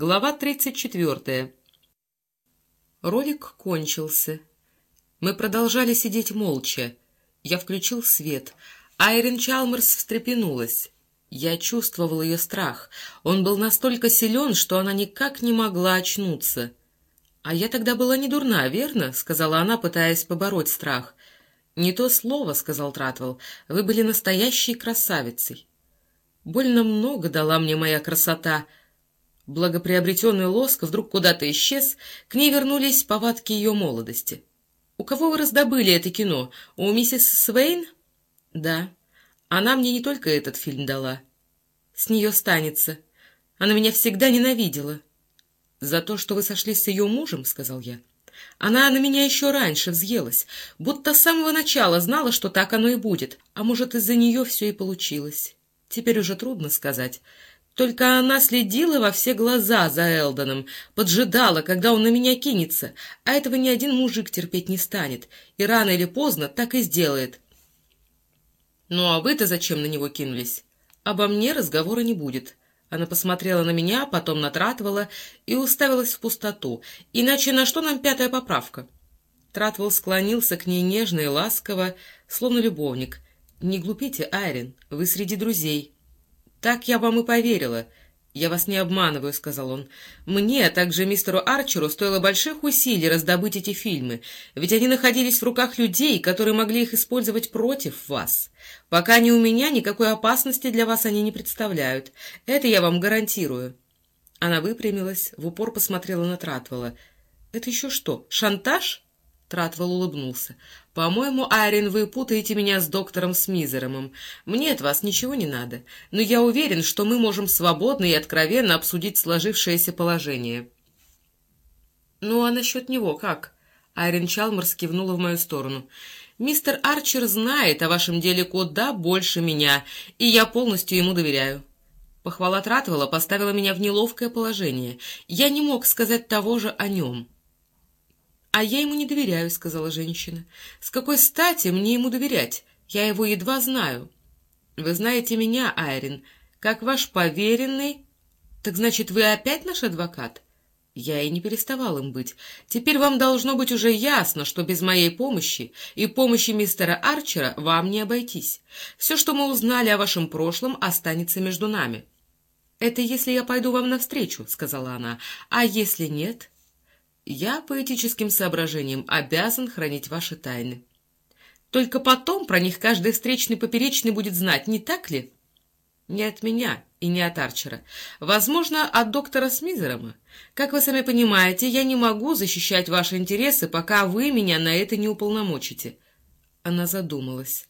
Глава 34. Ролик кончился. Мы продолжали сидеть молча. Я включил свет. Айрин Чалмерс встрепенулась. Я чувствовал ее страх. Он был настолько силен, что она никак не могла очнуться. «А я тогда была не дурна, верно?» — сказала она, пытаясь побороть страх. «Не то слово», — сказал Тратвелл. «Вы были настоящей красавицей». «Больно много дала мне моя красота», — Благоприобретенный лоск вдруг куда-то исчез, к ней вернулись повадки ее молодости. «У кого вы раздобыли это кино? У миссис Свейн?» «Да. Она мне не только этот фильм дала. С нее станется. Она меня всегда ненавидела». «За то, что вы сошлись с ее мужем?» — сказал я. Она на меня еще раньше взъелась, будто с самого начала знала, что так оно и будет, а может, из-за нее все и получилось. Теперь уже трудно сказать. Только она следила во все глаза за Элдоном, поджидала, когда он на меня кинется, а этого ни один мужик терпеть не станет, и рано или поздно так и сделает. «Ну а вы-то зачем на него кинулись? Обо мне разговора не будет». Она посмотрела на меня, потом натратывала и уставилась в пустоту. «Иначе на что нам пятая поправка?» Тратвелл склонился к ней нежно и ласково, словно любовник. «Не глупите, Айрин, вы среди друзей». «Так я вам и поверила. Я вас не обманываю», — сказал он. «Мне, а также мистеру Арчеру, стоило больших усилий раздобыть эти фильмы, ведь они находились в руках людей, которые могли их использовать против вас. Пока они у меня, никакой опасности для вас они не представляют. Это я вам гарантирую». Она выпрямилась, в упор посмотрела на Тратвелла. «Это еще что, шантаж?» Тратвелл улыбнулся. «По-моему, Айрин, вы путаете меня с доктором Смизеромом. Мне от вас ничего не надо, но я уверен, что мы можем свободно и откровенно обсудить сложившееся положение». «Ну, а насчет него как?» Айрин Чалмарс кивнула в мою сторону. «Мистер Арчер знает о вашем деле куда больше меня, и я полностью ему доверяю». Похвала Тратвелла поставила меня в неловкое положение. Я не мог сказать того же о нем. «А я ему не доверяю», — сказала женщина. «С какой стати мне ему доверять? Я его едва знаю». «Вы знаете меня, Айрин, как ваш поверенный...» «Так значит, вы опять наш адвокат?» Я и не переставал им быть. Теперь вам должно быть уже ясно, что без моей помощи и помощи мистера Арчера вам не обойтись. Все, что мы узнали о вашем прошлом, останется между нами. — Это если я пойду вам навстречу, — сказала она. — А если нет? Я по этическим соображениям обязан хранить ваши тайны. Только потом про них каждый встречный поперечный будет знать, не так ли? Не от меня и не от Арчера. Возможно, от доктора Смизерома. Как вы сами понимаете, я не могу защищать ваши интересы, пока вы меня на это не уполномочите. Она задумалась.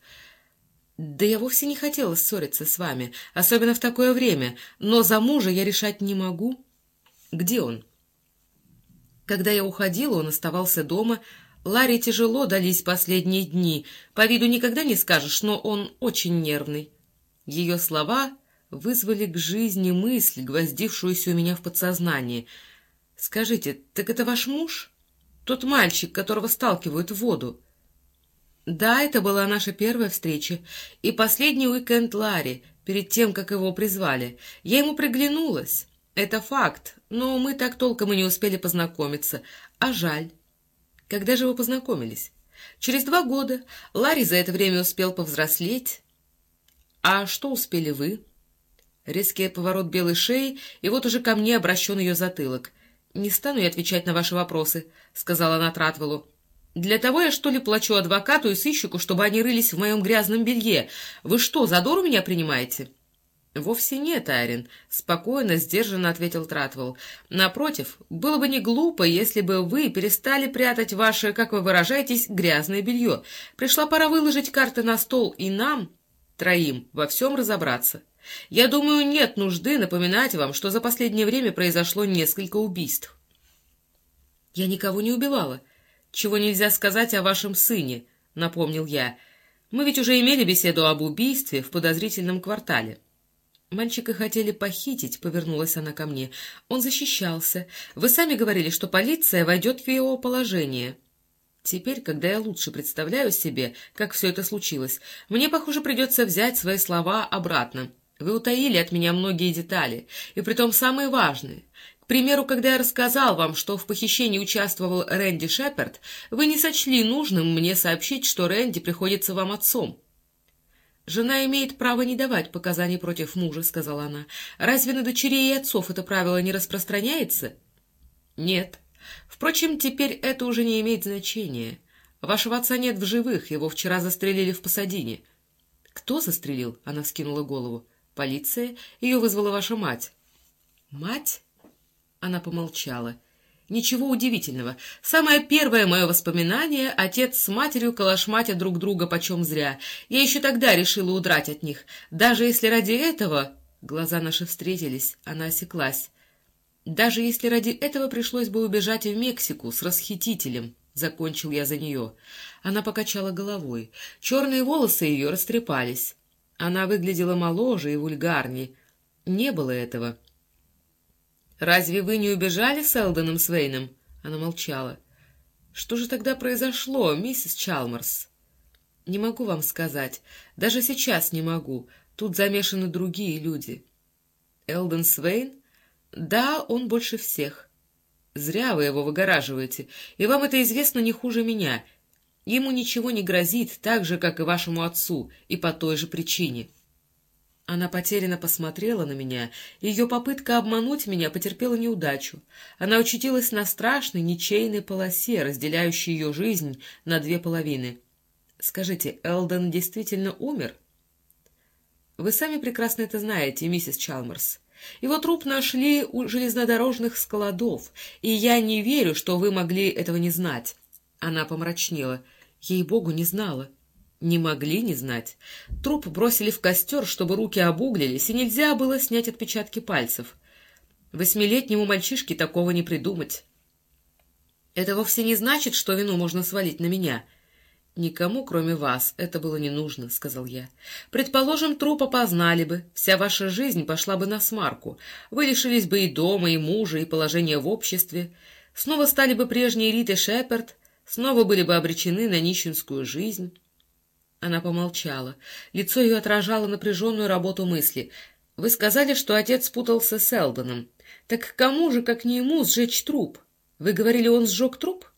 «Да я вовсе не хотела ссориться с вами, особенно в такое время, но за мужа я решать не могу. Где он?» Когда я уходила, он оставался дома. Ларри тяжело дались последние дни. По виду никогда не скажешь, но он очень нервный. Ее слова вызвали к жизни мысль, гвоздившуюся у меня в подсознании. «Скажите, так это ваш муж? Тот мальчик, которого сталкивают в воду?» «Да, это была наша первая встреча. И последний уикенд Ларри, перед тем, как его призвали. Я ему приглянулась. Это факт, но мы так толком и не успели познакомиться. А жаль. Когда же вы познакомились? Через два года. Ларри за это время успел повзрослеть. А что успели вы? Резкий поворот белой шеи, и вот уже ко мне обращен ее затылок. «Не стану я отвечать на ваши вопросы», — сказала она Тратвеллу. «Для того я, что ли, плачу адвокату и сыщику, чтобы они рылись в моем грязном белье? Вы что, задор у меня принимаете?» «Вовсе нет, Айрин», — спокойно, сдержанно ответил Тратвелл. «Напротив, было бы не глупо, если бы вы перестали прятать ваше, как вы выражаетесь, грязное белье. Пришла пора выложить карты на стол и нам, троим, во всем разобраться. Я думаю, нет нужды напоминать вам, что за последнее время произошло несколько убийств». «Я никого не убивала. Чего нельзя сказать о вашем сыне», — напомнил я. «Мы ведь уже имели беседу об убийстве в подозрительном квартале». «Мальчика хотели похитить», — повернулась она ко мне. «Он защищался. Вы сами говорили, что полиция войдет в его положение». Теперь, когда я лучше представляю себе, как все это случилось, мне, похоже, придется взять свои слова обратно. Вы утаили от меня многие детали, и притом самые важные. К примеру, когда я рассказал вам, что в похищении участвовал Рэнди Шепард, вы не сочли нужным мне сообщить, что Рэнди приходится вам отцом. «Жена имеет право не давать показаний против мужа», — сказала она. «Разве на дочерей и отцов это правило не распространяется?» «Нет. Впрочем, теперь это уже не имеет значения. Вашего отца нет в живых, его вчера застрелили в Пасадине». «Кто застрелил?» — она вскинула голову. «Полиция. Ее вызвала ваша мать». «Мать?» — она помолчала. — Ничего удивительного. Самое первое мое воспоминание — отец с матерью калашматя друг друга почем зря. Я еще тогда решила удрать от них. Даже если ради этого... Глаза наши встретились, она осеклась. Даже если ради этого пришлось бы убежать в Мексику с расхитителем, закончил я за нее. Она покачала головой. Черные волосы ее растрепались. Она выглядела моложе и вульгарней. Не было этого. «Разве вы не убежали с Элденом Свейном?» Она молчала. «Что же тогда произошло, миссис Чалмерс?» «Не могу вам сказать. Даже сейчас не могу. Тут замешаны другие люди». «Элден Свейн?» «Да, он больше всех». «Зря вы его выгораживаете, и вам это известно не хуже меня. Ему ничего не грозит, так же, как и вашему отцу, и по той же причине». Она потерянно посмотрела на меня, и ее попытка обмануть меня потерпела неудачу. Она учутилась на страшной, ничейной полосе, разделяющей ее жизнь на две половины. «Скажите, Элден действительно умер?» «Вы сами прекрасно это знаете, миссис Чалмерс. Его труп нашли у железнодорожных складов, и я не верю, что вы могли этого не знать». Она помрачнела. «Ей-богу, не знала». Не могли не знать. Труп бросили в костер, чтобы руки обуглились, и нельзя было снять отпечатки пальцев. Восьмилетнему мальчишке такого не придумать. Это вовсе не значит, что вину можно свалить на меня. Никому, кроме вас, это было не нужно, — сказал я. Предположим, труп опознали бы, вся ваша жизнь пошла бы на смарку. Вы лишились бы и дома, и мужа, и положения в обществе. Снова стали бы прежние Рит и Шепард, снова были бы обречены на нищенскую жизнь. Она помолчала. Лицо ее отражало напряженную работу мысли. «Вы сказали, что отец спутался с Элдоном. Так кому же, как не ему, сжечь труп? Вы говорили, он сжег труп?»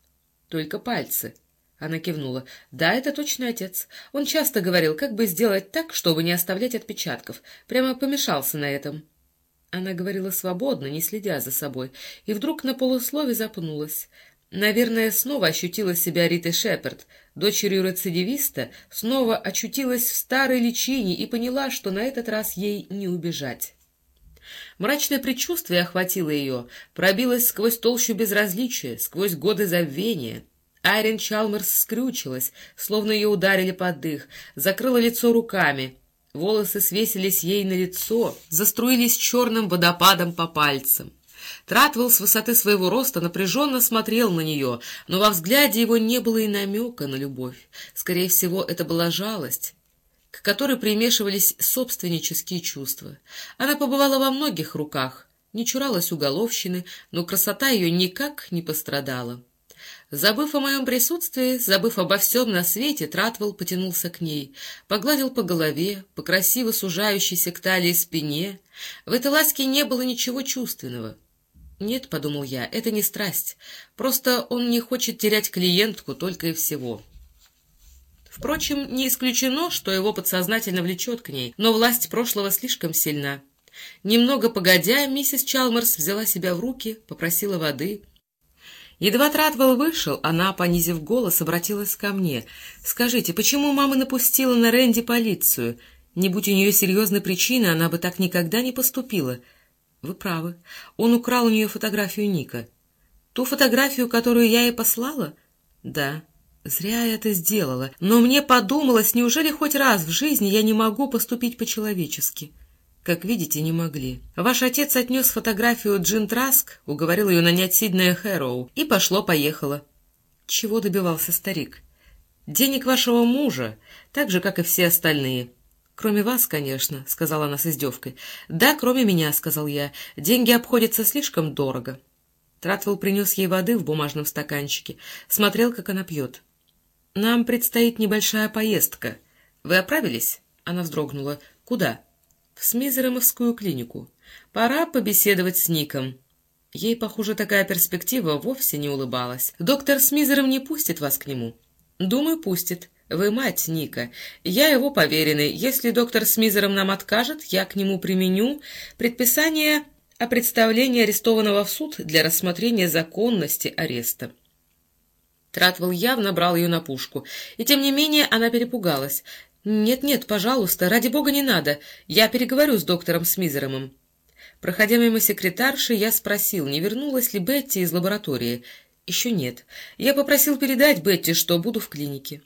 «Только пальцы». Она кивнула. «Да, это точно отец. Он часто говорил, как бы сделать так, чтобы не оставлять отпечатков. Прямо помешался на этом». Она говорила свободно, не следя за собой, и вдруг на полуслове запнулась. Наверное, снова ощутила себя Рита Шепард, дочерью рецидивиста, снова очутилась в старой личине и поняла, что на этот раз ей не убежать. Мрачное предчувствие охватило ее, пробилось сквозь толщу безразличия, сквозь годы забвения. Айрин Чалмерс скрючилась, словно ее ударили под дых, закрыла лицо руками. Волосы свесились ей на лицо, заструились черным водопадом по пальцам. Тратвелл с высоты своего роста напряженно смотрел на нее, но во взгляде его не было и намека на любовь. Скорее всего, это была жалость, к которой примешивались собственнические чувства. Она побывала во многих руках, не чуралась уголовщины, но красота ее никак не пострадала. Забыв о моем присутствии, забыв обо всем на свете, Тратвелл потянулся к ней, погладил по голове, по красиво сужающейся к талии спине. В этой ласке не было ничего чувственного. «Нет», — подумал я, — «это не страсть. Просто он не хочет терять клиентку только и всего». Впрочем, не исключено, что его подсознательно влечет к ней, но власть прошлого слишком сильна. Немного погодя, миссис Чалмерс взяла себя в руки, попросила воды. Едва Тратвелл вышел, она, понизив голос, обратилась ко мне. «Скажите, почему мама напустила на Рэнди полицию? Не будь у нее серьезной причины, она бы так никогда не поступила». Вы правы. Он украл у нее фотографию Ника. Ту фотографию, которую я ей послала? Да. Зря я это сделала. Но мне подумалось, неужели хоть раз в жизни я не могу поступить по-человечески? Как видите, не могли. Ваш отец отнес фотографию Джин Траск, уговорил ее нанять Сиднея Хэроу, и пошло-поехало. Чего добивался старик? Денег вашего мужа, так же, как и все остальные. «Кроме вас, конечно», — сказала она с издевкой. «Да, кроме меня», — сказал я. «Деньги обходятся слишком дорого». Тратвелл принес ей воды в бумажном стаканчике, смотрел, как она пьет. «Нам предстоит небольшая поездка. Вы оправились?» Она вздрогнула. «Куда?» «В Смизеромовскую клинику. Пора побеседовать с Ником». Ей, похоже, такая перспектива вовсе не улыбалась. «Доктор Смизером не пустит вас к нему?» «Думаю, пустит. Вы мать Ника. Я его поверенный. Если доктор Смизером нам откажет, я к нему применю предписание о представлении арестованного в суд для рассмотрения законности ареста». Тратвелл явно брал ее на пушку, и тем не менее она перепугалась. «Нет-нет, пожалуйста, ради бога не надо. Я переговорю с доктором Смизеромом». Проходя мимо секретарши, я спросил, не вернулась ли Бетти из лаборатории. Еще нет. Я попросил передать Бетти, что буду в клинике.